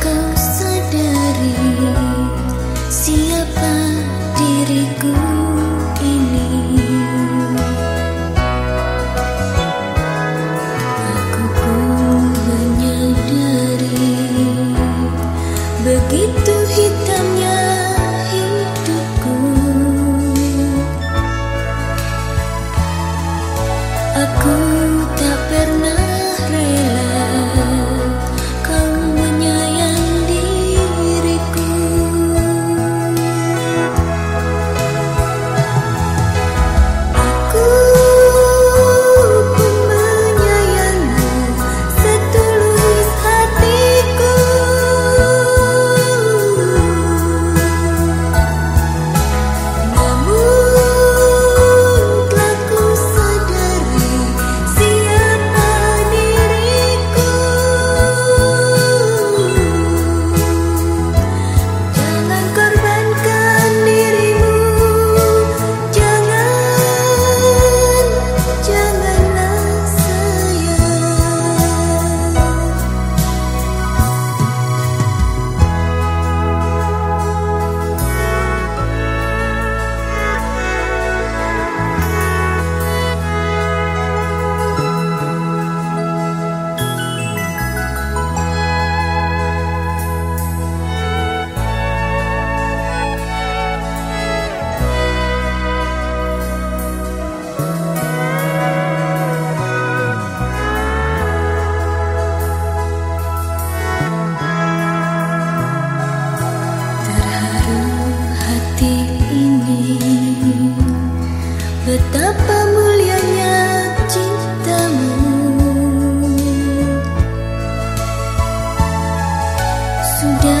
kau sadari siapa diriku ini. Aku pun menyadari begitu hitamnya hidupku. Aku tak pernah Betapa mulianya cintamu. Sudah